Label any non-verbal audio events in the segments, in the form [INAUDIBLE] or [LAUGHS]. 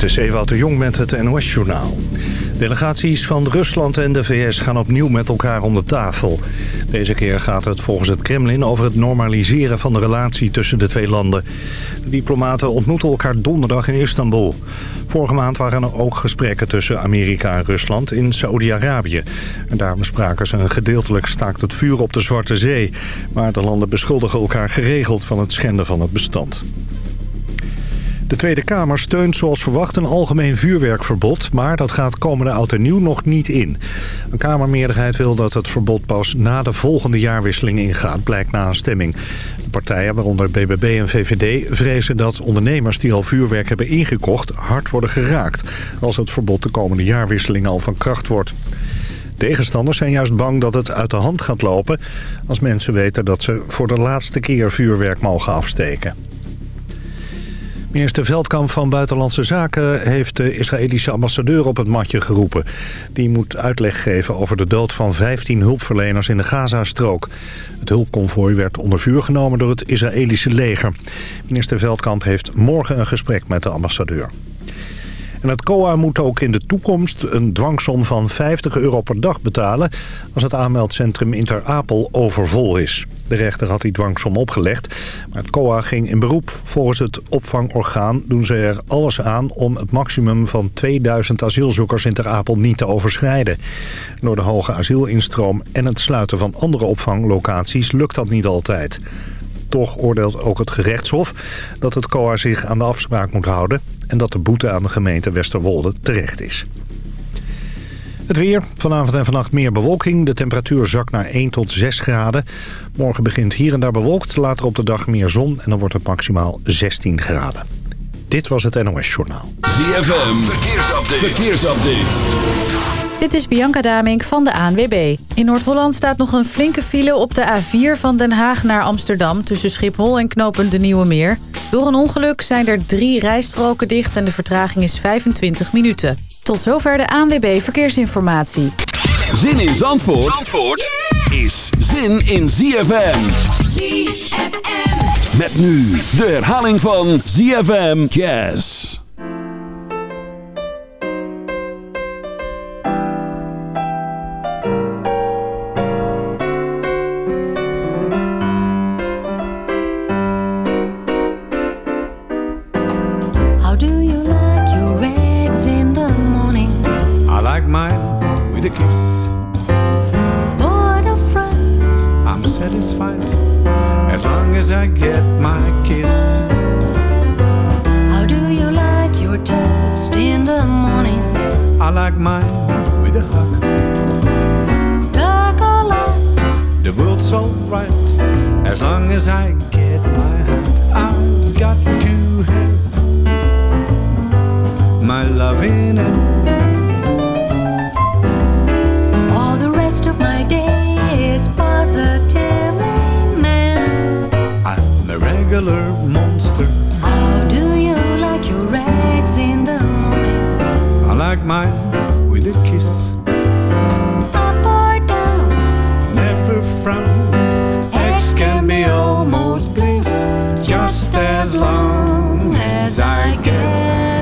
Dit is Ewout de Jong met het NOS-journaal. Delegaties van Rusland en de VS gaan opnieuw met elkaar om de tafel. Deze keer gaat het volgens het Kremlin over het normaliseren van de relatie tussen de twee landen. De diplomaten ontmoeten elkaar donderdag in Istanbul. Vorige maand waren er ook gesprekken tussen Amerika en Rusland in Saoedi-Arabië. Daar bespraken ze een gedeeltelijk staakt het vuur op de Zwarte Zee. Maar de landen beschuldigen elkaar geregeld van het schenden van het bestand. De Tweede Kamer steunt zoals verwacht een algemeen vuurwerkverbod... maar dat gaat komende oud en nieuw nog niet in. Een Kamermeerderheid wil dat het verbod pas na de volgende jaarwisseling ingaat... blijkt na een stemming. Partijen, waaronder BBB en VVD, vrezen dat ondernemers... die al vuurwerk hebben ingekocht, hard worden geraakt... als het verbod de komende jaarwisseling al van kracht wordt. Tegenstanders zijn juist bang dat het uit de hand gaat lopen... als mensen weten dat ze voor de laatste keer vuurwerk mogen afsteken. Minister Veldkamp van Buitenlandse Zaken heeft de Israëlische ambassadeur op het matje geroepen. Die moet uitleg geven over de dood van 15 hulpverleners in de Gazastrook. Het hulpconvooi werd onder vuur genomen door het Israëlische leger. Minister Veldkamp heeft morgen een gesprek met de ambassadeur. En het COA moet ook in de toekomst een dwangsom van 50 euro per dag betalen... als het aanmeldcentrum Inter Apel overvol is. De rechter had die dwangsom opgelegd, maar het COA ging in beroep. Volgens het opvangorgaan doen ze er alles aan om het maximum van 2000 asielzoekers in Ter Apel niet te overschrijden. Door de hoge asielinstroom en het sluiten van andere opvanglocaties lukt dat niet altijd. Toch oordeelt ook het gerechtshof dat het COA zich aan de afspraak moet houden... en dat de boete aan de gemeente Westerwolde terecht is. Het weer. Vanavond en vannacht meer bewolking. De temperatuur zakt naar 1 tot 6 graden. Morgen begint hier en daar bewolkt. Later op de dag meer zon en dan wordt het maximaal 16 graden. Dit was het NOS Journaal. ZFM. Verkeersupdate. Verkeersupdate. Dit is Bianca Damink van de ANWB. In Noord-Holland staat nog een flinke file op de A4 van Den Haag naar Amsterdam... tussen Schiphol en knooppunt de Nieuwe Meer. Door een ongeluk zijn er drie rijstroken dicht en de vertraging is 25 minuten. Tot zover de ANWB Verkeersinformatie. Zin in Zandvoort, Zandvoort is zin in ZFM. ZFM. Met nu de herhaling van ZFM Jazz.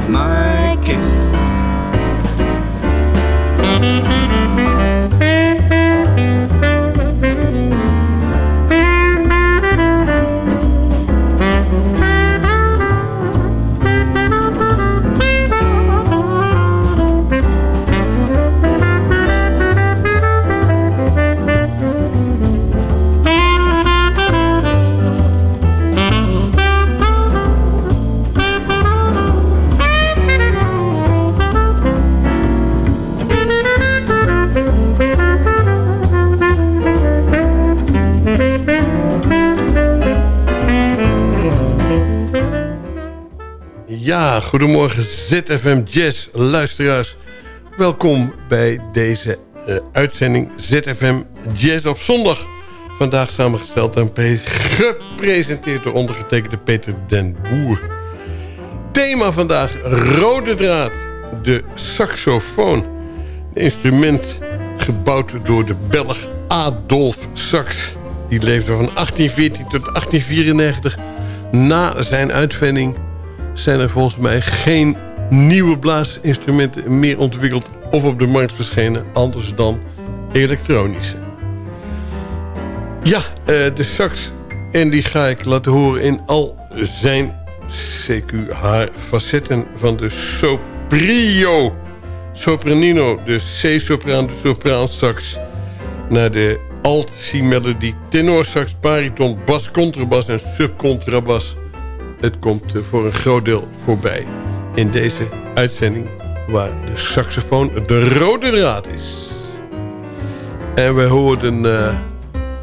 my kiss. Goedemorgen ZFM Jazz luisteraars. Welkom bij deze uh, uitzending ZFM Jazz op zondag. Vandaag samengesteld en gepresenteerd door ondergetekende Peter den Boer. Thema vandaag rode draad, de saxofoon. Een instrument gebouwd door de Belg Adolf Sax. Die leefde van 1814 tot 1894. Na zijn uitvinding zijn er volgens mij geen nieuwe blaasinstrumenten meer ontwikkeld of op de markt verschenen, anders dan elektronische. Ja, uh, de sax, en die ga ik laten horen in al zijn CQ haar facetten van de soprio. Sopranino, de C-sopraan, de sopraansax... naar de alt-C-melodie, tenorsax, bariton, bas, contrabas en subcontrabas. Het komt eh, voor een groot deel voorbij in deze uitzending... waar de saxofoon de rode draad is. En we hoorden uh,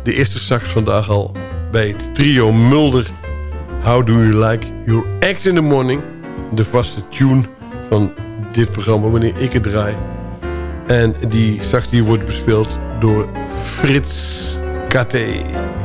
de eerste sax vandaag al bij het trio Mulder... How Do You Like Your Act in the Morning... de vaste tune van dit programma wanneer ik het draai. En die sax die wordt bespeeld door Frits Kate.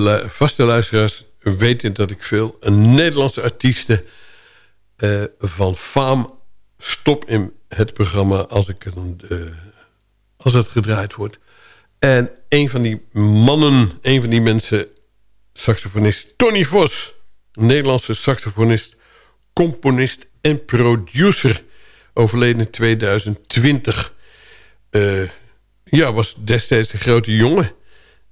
de vaste luisteraars weten dat ik veel Nederlandse artiesten eh, van faam stop in het programma als, ik, een, eh, als het gedraaid wordt. En een van die mannen, een van die mensen, saxofonist Tony Vos. Een Nederlandse saxofonist, componist en producer. Overleden in 2020. Eh, ja, was destijds een grote jongen.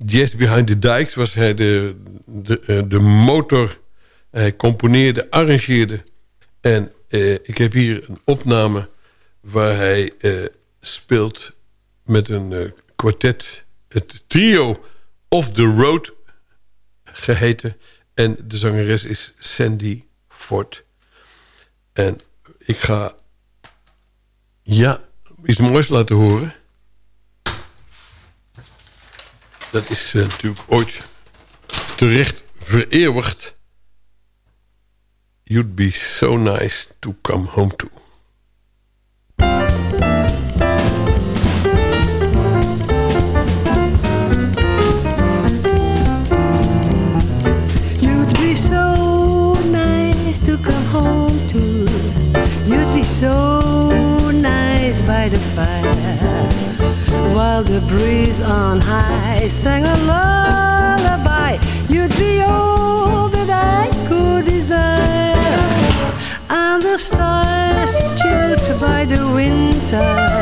Jazz Behind the Dikes was hij de, de, eh, de motor. Hij componeerde, arrangeerde. En eh, ik heb hier een opname waar hij eh, speelt met een eh, kwartet. Het trio Off the Road geheten. En de zangeres is Sandy Ford. En ik ga ja, iets moois laten horen. Dat is eh, natuurlijk ooit terecht vereeuwigd. You'd be so nice to come home to. The breeze on high sang a lullaby. You'd be all that I could desire. And the stars chilled by the winter.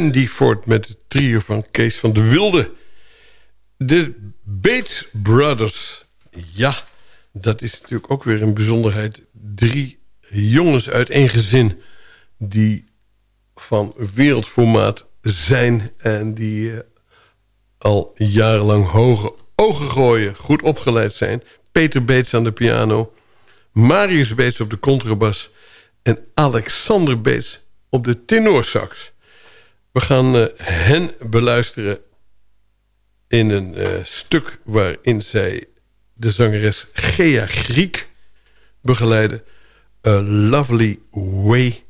Sandy Ford met het trio van Kees van de Wilde. De Bates Brothers. Ja, dat is natuurlijk ook weer een bijzonderheid. Drie jongens uit één gezin... die van wereldformaat zijn... en die eh, al jarenlang hoge ogen gooien... goed opgeleid zijn. Peter Bates aan de piano... Marius Bates op de contrabas... en Alexander Bates op de tenorsax. We gaan eh, hen beluisteren in een eh, stuk waarin zij de zangeres Gea Griek begeleiden. A lovely way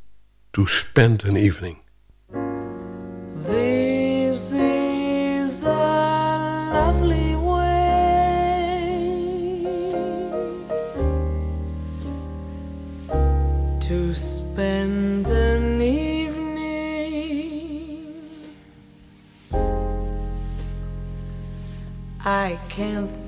to spend an evening. I can't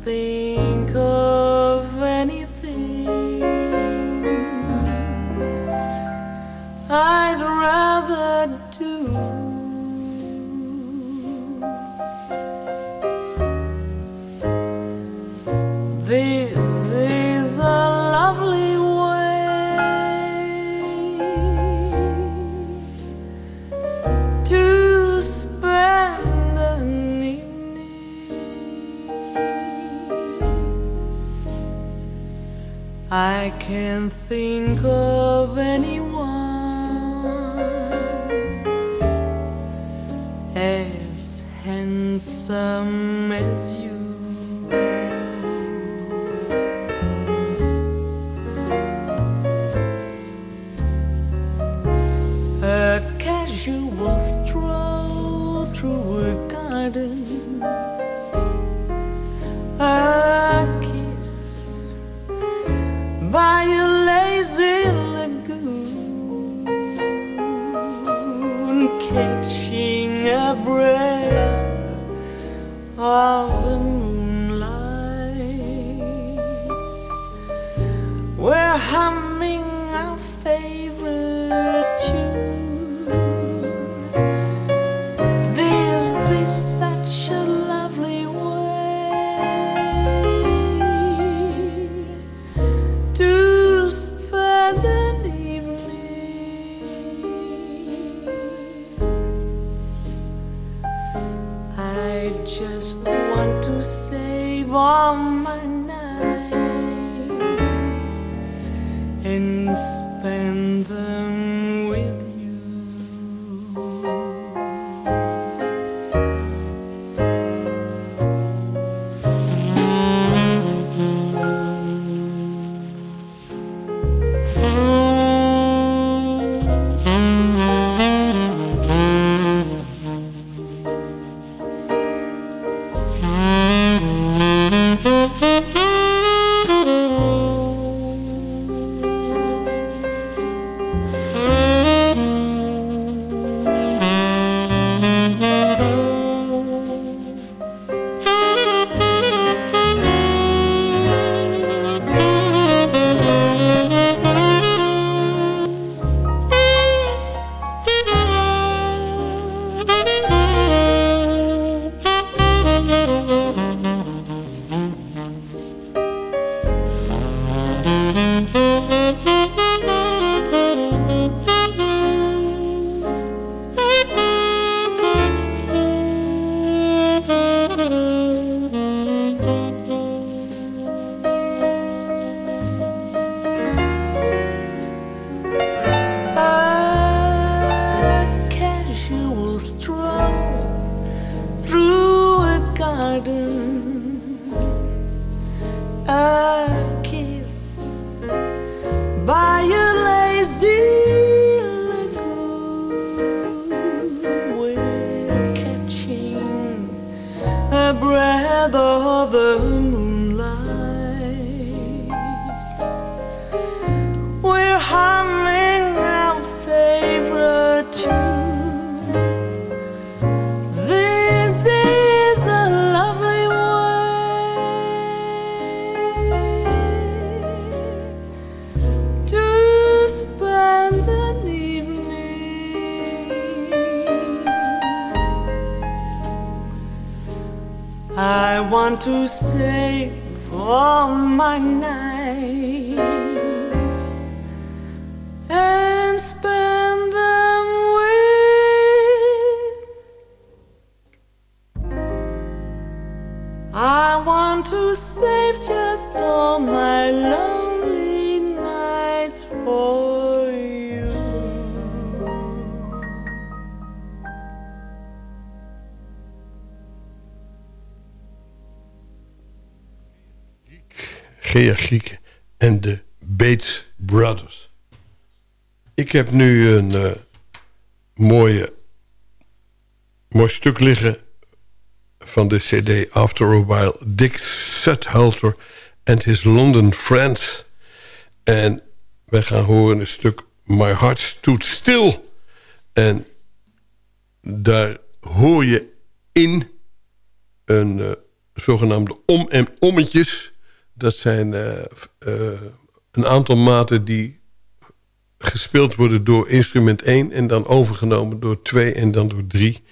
want Gea en de Bates Brothers. Ik heb nu een eh, mooie, mooi stuk liggen van de cd After a While. Dick Suthalter and His London Friends. En wij gaan horen een stuk My Heart Stood Still. En daar hoor je in een eh, zogenaamde om- en ommetjes. Dat zijn eh, eh, een aantal maten die gespeeld worden door instrument 1... en dan overgenomen door 2 en dan door 3.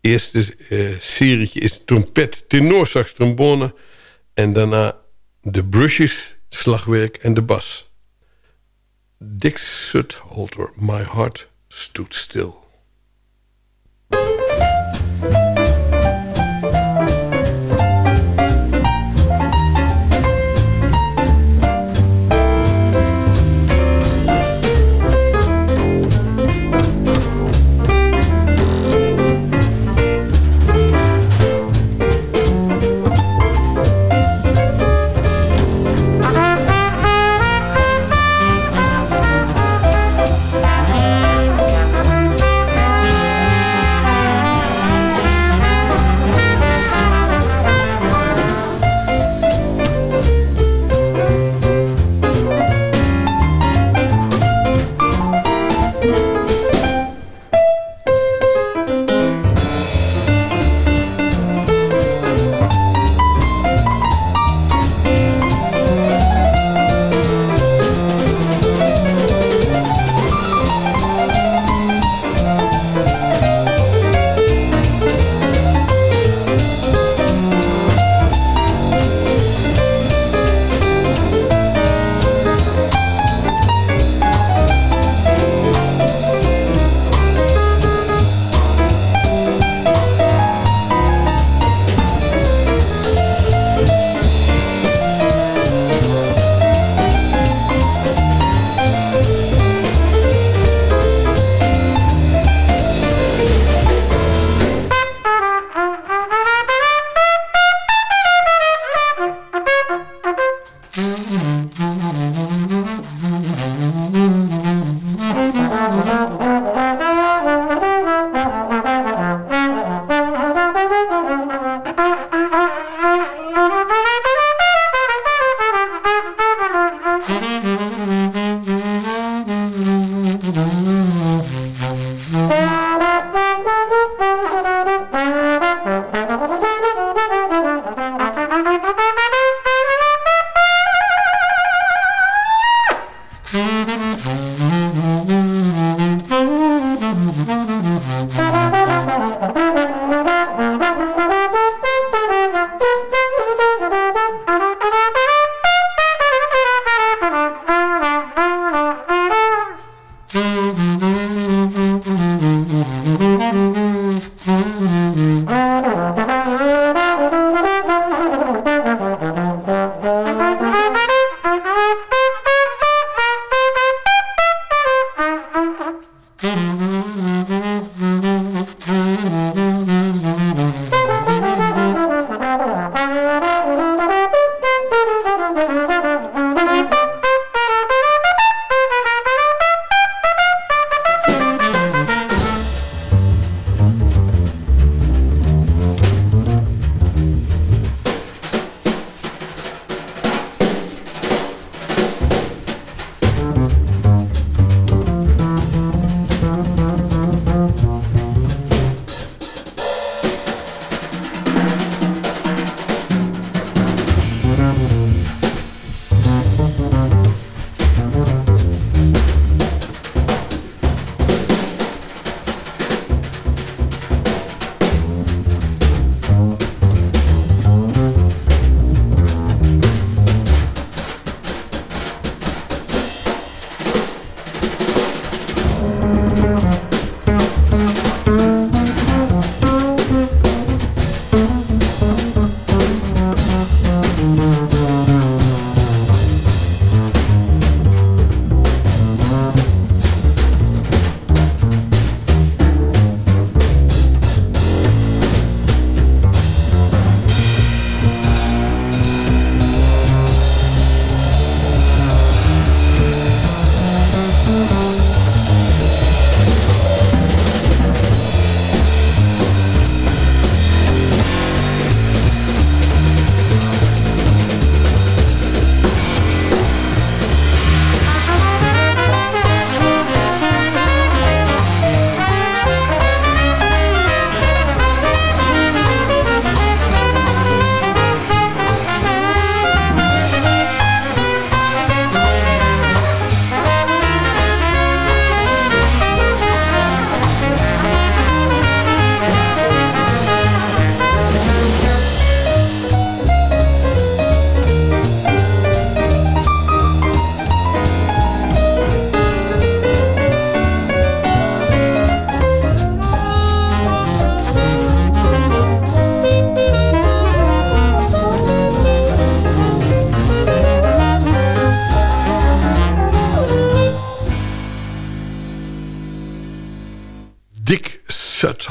Eerste eh serietje is trompet, tenorsax, trombone... en daarna de brushes, slagwerk en de bas. Dick Sutholter, My Heart Stood Still.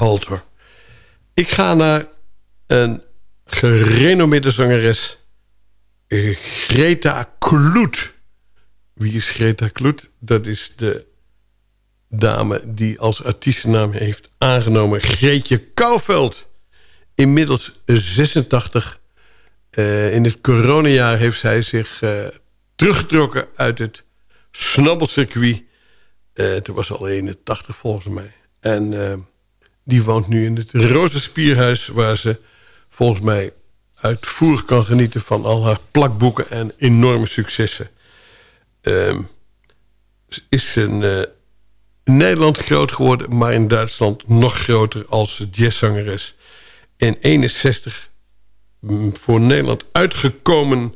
Halter. Ik ga naar een gerenommeerde zangeres. Greta Kloet. Wie is Greta Kloet? Dat is de dame die als artiestennaam heeft aangenomen Greetje Kouwveld. Inmiddels 86. Eh, in het coronajaar heeft zij zich eh, teruggetrokken uit het snabbelcircuit. Eh toen was ze al 81 volgens mij. En die woont nu in het Rozenspierhuis... waar ze volgens mij uitvoerig kan genieten van al haar plakboeken... en enorme successen. Ze is eh, in Nederland groot geworden... maar in Duitsland nog groter als jazzzangeres. In 61 mm, voor Nederland uitgekomen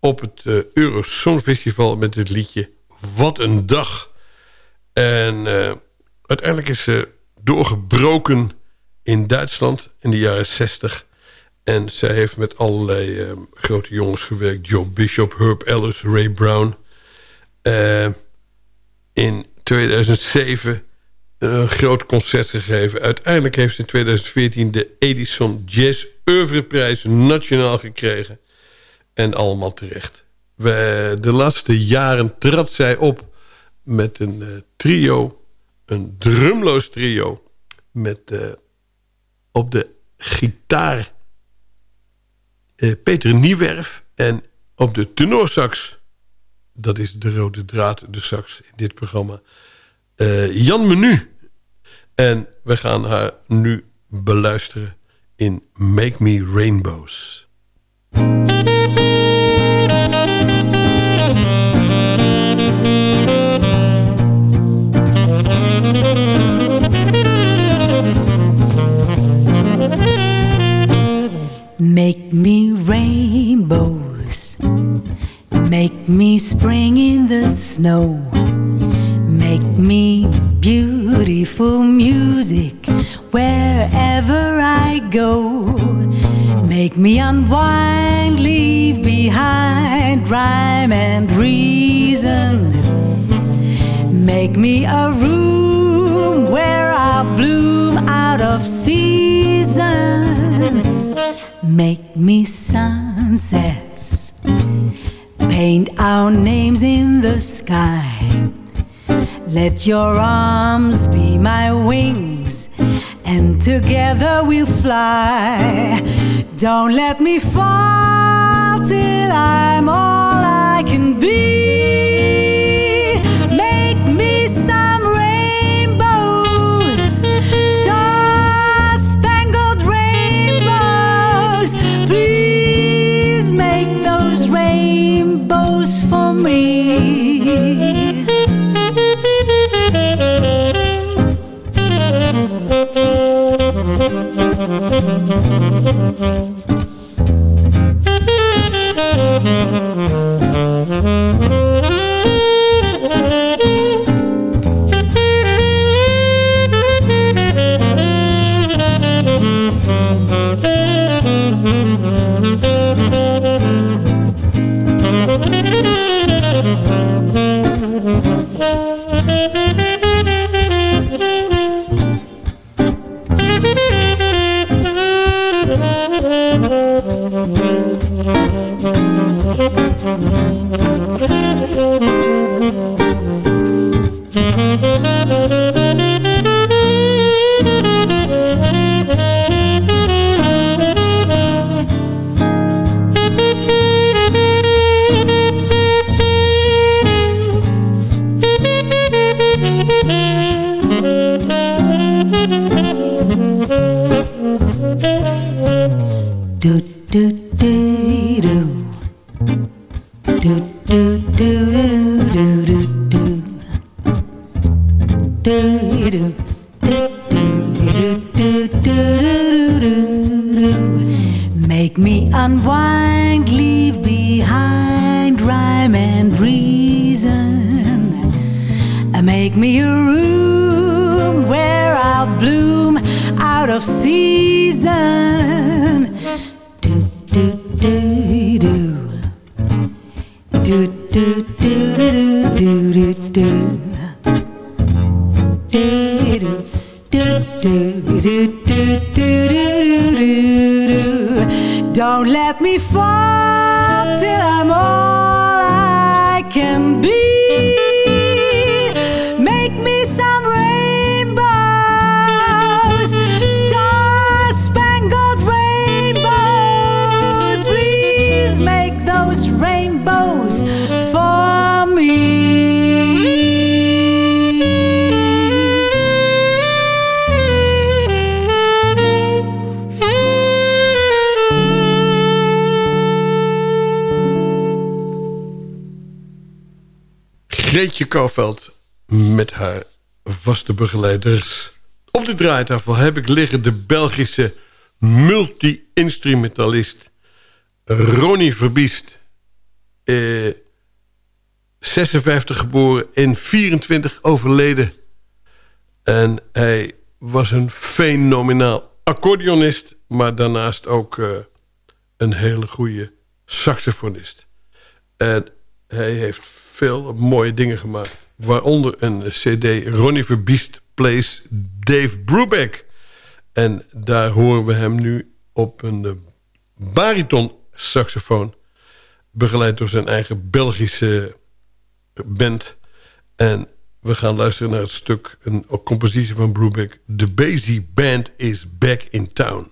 op het uh, Festival met het liedje Wat een dag. En eh, uiteindelijk is ze doorgebroken in Duitsland in de jaren 60. En zij heeft met allerlei eh, grote jongens gewerkt. Joe Bishop, Herb Ellis, Ray Brown. Eh, in 2007 een groot concert gegeven. Uiteindelijk heeft ze in 2014 de Edison Jazz Oeuvreprijs nationaal gekregen. En allemaal terecht. De laatste jaren trad zij op met een eh, trio. Een drumloos trio. Met eh, op de gitaar eh, Peter Niewerf. En op de tenorsax, dat is de rode draad, de sax in dit programma... eh, Jan Menu. En we gaan haar nu beluisteren in Make Me Rainbows. Make me rainbows. Make me spring in the snow. Make me beautiful music wherever I go. Make me unwind, leave behind rhyme and reason. Make me a room where I'll bloom out of season. Make me sunsets. Paint our names in the sky. Let your arms be my wings, and together we'll fly. Don't let me fall till I'm all I can be. Make me a room where I'll bloom out of season. Do, do, do, do. Do, do, do, do, do, do, do, do. Do, do, do, do, do, do, do, do, do, do. Don't let me fall till I'm old. Greetje Kouwveld met haar vaste begeleiders. Op de draaitafel heb ik liggen de Belgische multi-instrumentalist Ronnie Verbiest. Eh, 56 geboren en 24 overleden. En hij was een fenomenaal accordeonist... maar daarnaast ook eh, een hele goede saxofonist. En hij heeft veel mooie dingen gemaakt. Waaronder een cd Ronnie Verbiest plays Dave Brubeck. En daar horen we hem nu op een eh, bariton saxofoon. Begeleid door zijn eigen Belgische band. En we gaan luisteren naar het stuk, een compositie van Brubeck. The Basie Band is back in town.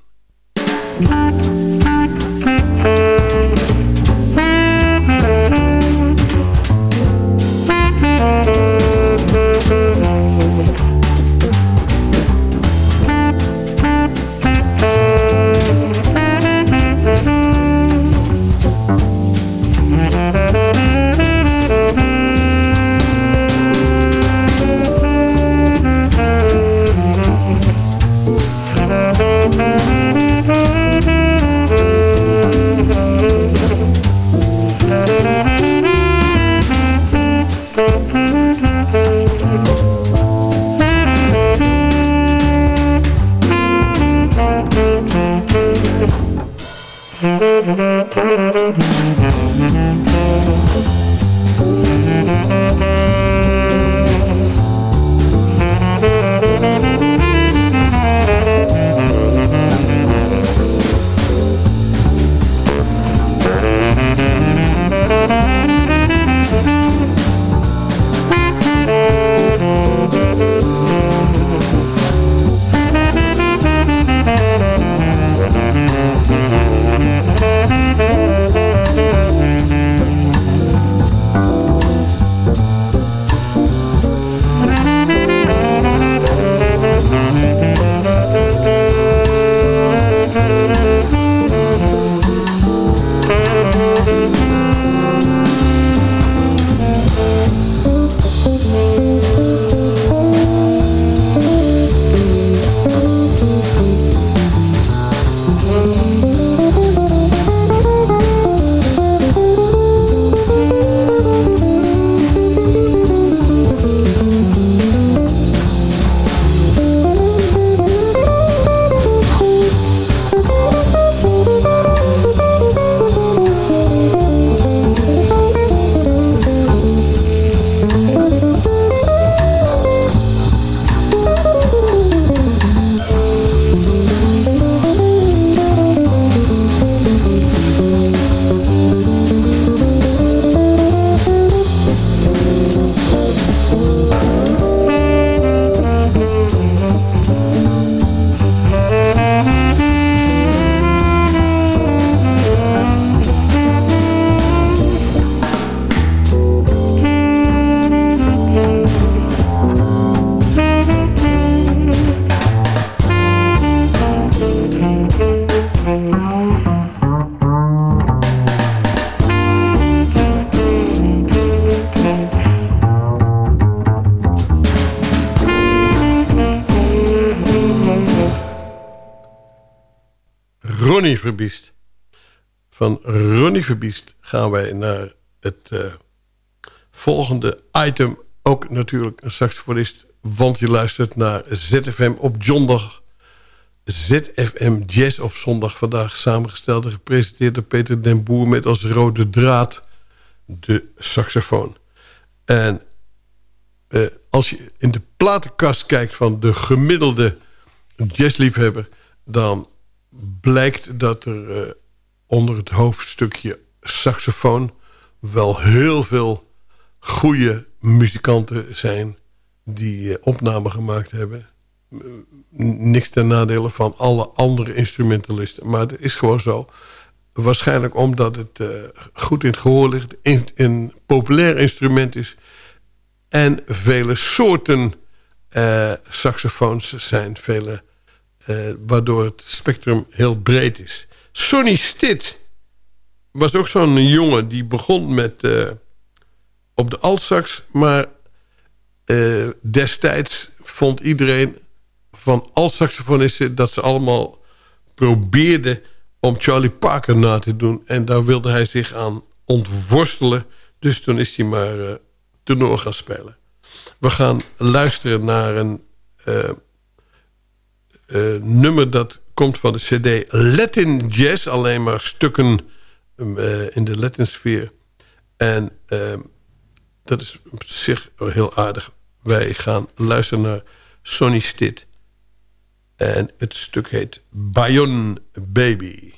Verbiest. Van Ronnie Verbiest gaan wij naar het eh, volgende item. Ook natuurlijk een saxofonist, want je luistert naar ZFM op zondag. ZFM Jazz op zondag. Vandaag samengesteld en gepresenteerd door Peter den Boer... met als rode draad de saxofoon. En eh, als je in de platenkast kijkt van de gemiddelde jazzliefhebber... dan blijkt dat er eh, onder het hoofdstukje saxofoon wel heel veel goede muzikanten zijn die uh, opnamen gemaakt hebben. niks ten nadele van alle andere instrumentalisten. Maar het is gewoon zo. Waarschijnlijk omdat het goed in het gehoor ligt. In, een populair instrument is. En vele soorten saxofoons zijn. Vele, waardoor het spectrum heel breed is. Sonny Stitt was ook zo'n jongen die begon met op de altsax. Maar uh, destijds vond iedereen van altsaxofonisten... dat ze allemaal probeerden om Charlie Parker na te doen. En daar wilde hij zich aan ontworstelen. Dus toen is hij maar uh, tenor gaan spelen. We gaan luisteren naar een nummer dat komt van de cd Latin Jazz. Alleen maar stukken in de Latin sfeer. En dat is op zich heel aardig. Wij gaan luisteren naar Sonny Stitt. En het stuk heet Bayon Baby.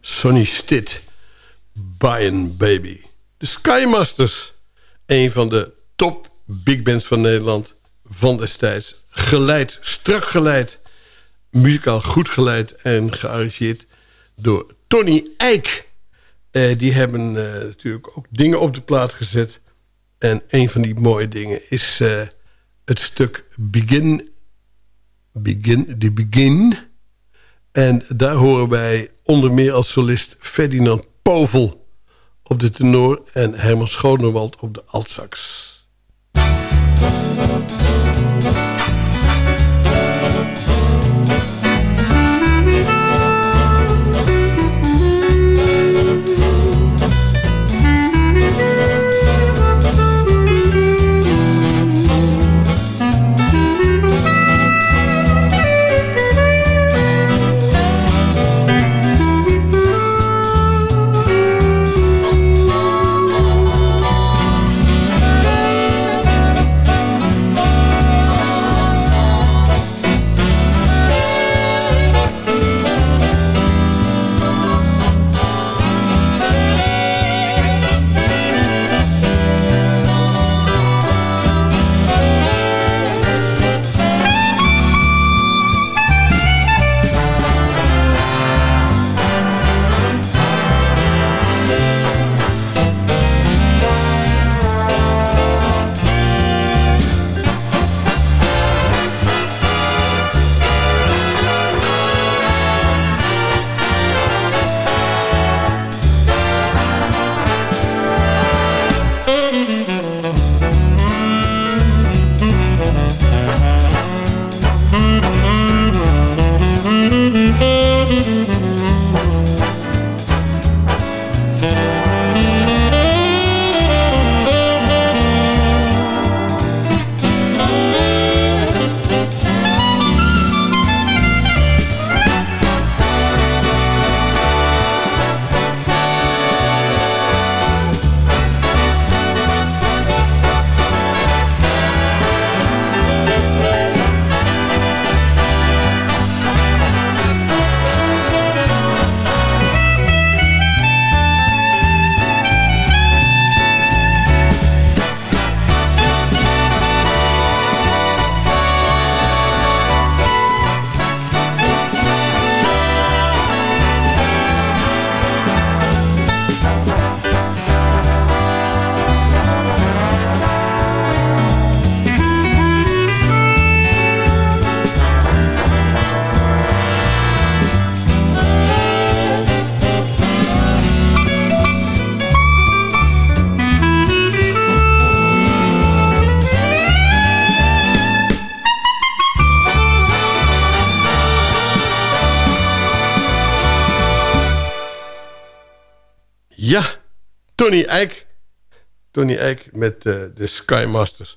Sonny Stitt. Bayern Baby. De Skymasters. Een van de top big bands van Nederland van destijds. Geleid, strak geleid. Muzikaal goed geleid en gearrangeerd door Tony Eijk. Eh, die hebben eh, natuurlijk ook dingen op de plaat gezet. En een van die mooie dingen is eh, het stuk Begin. Begin, the Begin. En daar horen wij onder meer als solist Ferdinand Povel op de tenor... en Herman Schoonewald op de altsax. Tony Eijk. Tony Eijk met uh, de Skymasters.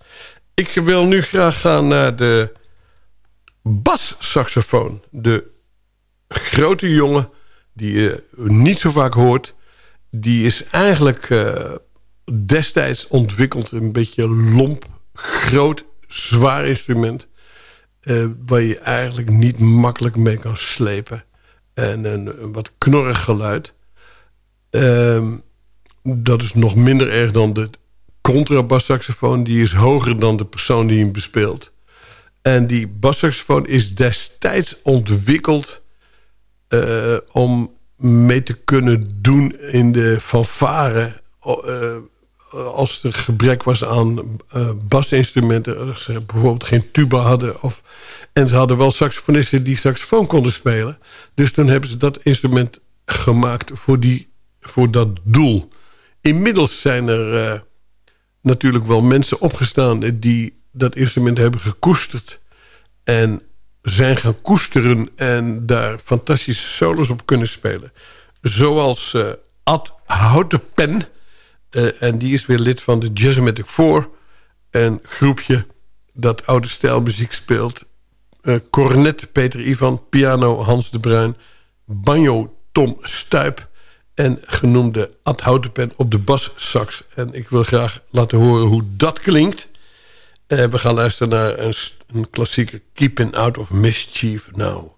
Ik wil nu graag gaan naar de bassaxofoon. De grote jongen die je niet zo vaak hoort. Die is eigenlijk uh, destijds ontwikkeld. Een beetje lomp, groot, zwaar instrument. Uh, waar je eigenlijk niet makkelijk mee kan slepen. En een, wat knorrig geluid. Ehm, dat is nog minder erg dan de contrabassaxofoon. Die is hoger dan de persoon die hem bespeelt. En die bassaxofoon is destijds ontwikkeld... Uh, om mee te kunnen doen in de fanfare... Uh, als er gebrek was aan uh, basinstrumenten... als ze bijvoorbeeld geen tuba hadden... Of, en ze hadden wel saxofonisten die saxofoon konden spelen. Dus toen hebben ze dat instrument gemaakt voor die voor dat doel. Inmiddels zijn er uh, natuurlijk wel mensen opgestaan... die dat instrument hebben gekoesterd... en zijn gaan koesteren en daar fantastische solos op kunnen spelen. Zoals uh, Ad Houtenpen... Uh, en die is weer lid van de Jazzmatic Four... een groepje dat oude stijlmuziek speelt... Uh, cornet Peter Ivan, piano Hans de Bruin... banjo Tom Stuip en genoemde Ad Houtenpen op de bassax. En ik wil graag laten horen hoe dat klinkt. Uh, we gaan luisteren naar een, een klassieke Keeping Out of Mischief Now.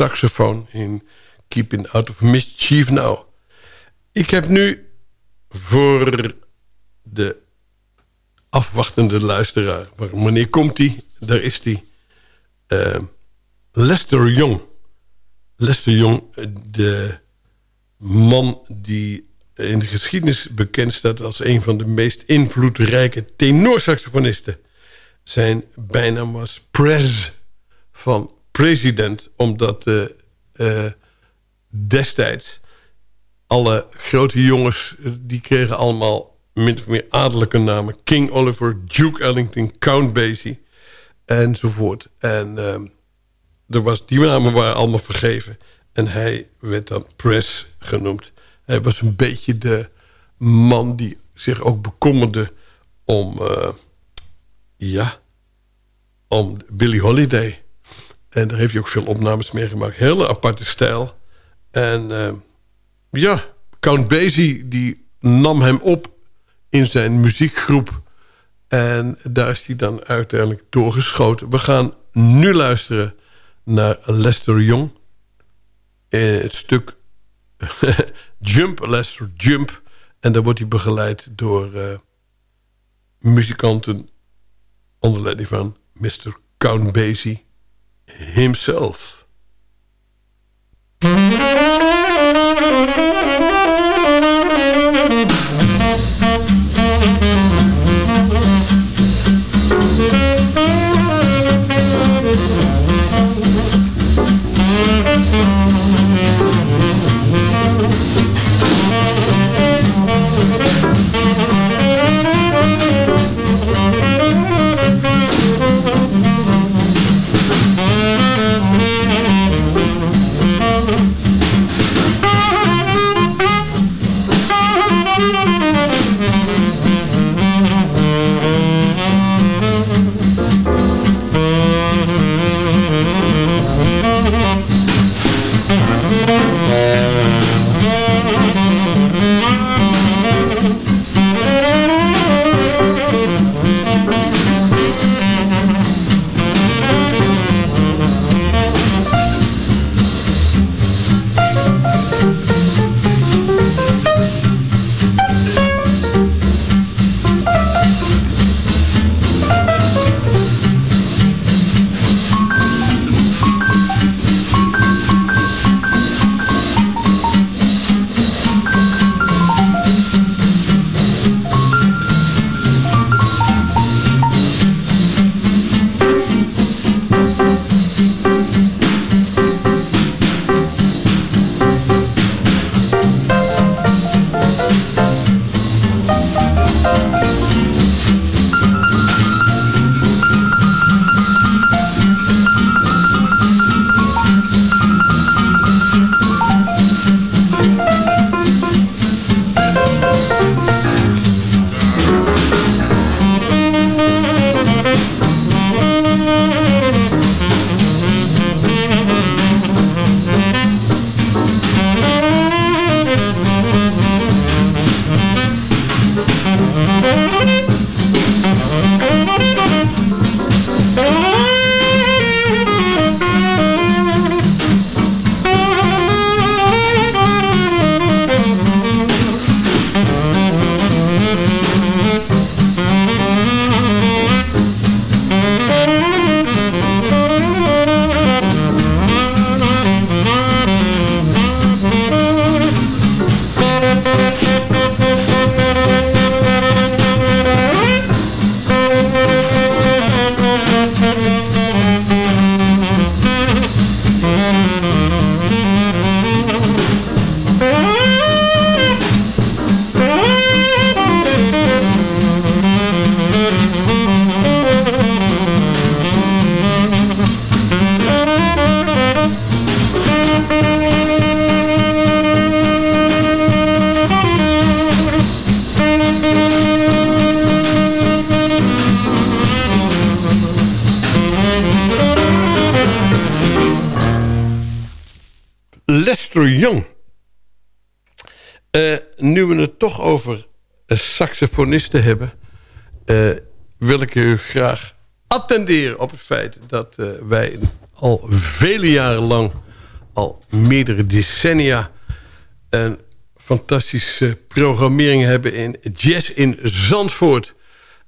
Bassaxofoon in Keeping Out of Mischief Now. Ik heb nu voor de afwachtende luisteraar... wanneer komt hij? Daar is hij. Eh, Lester Young. Lester Young, de man die in de geschiedenis bekend staat... als een van de meest invloedrijke tenorsaxofonisten. Zijn bijnaam was Prez van president... omdat eh, eh, destijds alle grote jongens... eh, die kregen allemaal min of meer adellijke namen. King Oliver, Duke Ellington, Count Basie enzovoort. En ehm, er was, die namen waren allemaal vergeven. En hij werd dan Press genoemd. Hij was een beetje de man die zich ook bekommerde om... ja, om Billie Holiday. En daar heeft hij ook veel opnames mee gemaakt. Hele aparte stijl. En eh, ja, Count Basie die nam hem op in zijn muziekgroep. En daar is hij dan uiteindelijk doorgeschoten. We gaan nu luisteren naar Lester Young. Eh, het stuk [LAUGHS] Jump, Lester Jump. En daar wordt hij begeleid door eh, muzikanten onder leiding van Mr. Count Basie himself. Young. Eh, nu we het toch over saxofonisten hebben... eh, wil ik u graag attenderen op het feit... dat eh, wij al vele jaren lang, al meerdere decennia... een fantastische programmering hebben in Jazz in Zandvoort.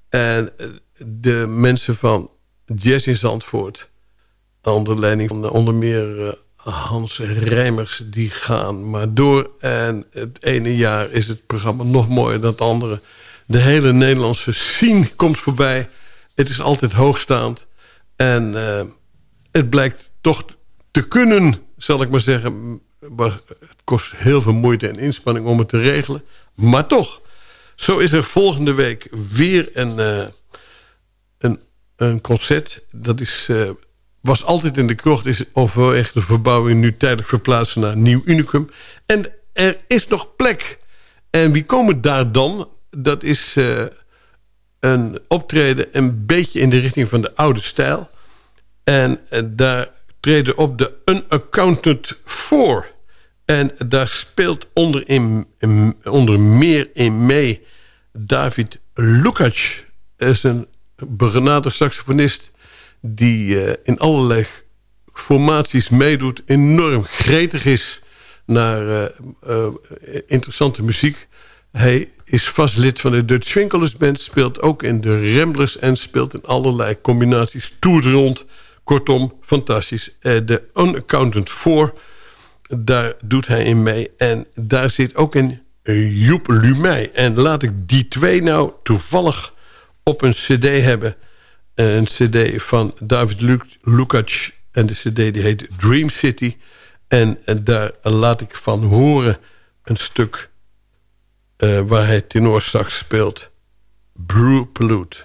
En eh, de mensen van Jazz in Zandvoort... onder leiding van onder meer eh, Hans Rijmers... die gaan maar door. En het ene jaar is het programma nog mooier dan het andere. De hele Nederlandse scene komt voorbij. Het is altijd hoogstaand. En eh, het blijkt toch te kunnen, zal ik maar zeggen. Het kost heel veel moeite en inspanning om het te regelen. Maar toch, zo is er volgende week weer een, eh, een, een concert. Dat is, eh, was altijd in de krocht, is overwege de verbouwing nu tijdelijk verplaatst naar Nieuw Unicum. En er is nog plek. En wie komen daar dan? Dat is eh, een optreden een beetje in de richting van de oude stijl. En eh, daar treden op de Unaccounted voor. En daar speelt onder, in, onder meer in mee David Lukacs. Is een begenadigd saxofonist die eh, in allerlei formaties meedoet. Enorm gretig is naar eh, eh, interessante muziek. Hij is vast lid van de Dutch Swinkelers Band. Speelt ook in de Ramblers. En speelt in allerlei combinaties. Toert rond. Kortom, fantastisch. De Unaccounted 4. Daar doet hij in mee. En daar zit ook in Joep Lumey. En laat ik die twee nou toevallig op een cd hebben. Een cd van David Luk- Lukacs. En de cd die heet Dream City. En, eh, daar laat ik van horen een stuk eh, waar hij tenorsax speelt. Brew Pollute.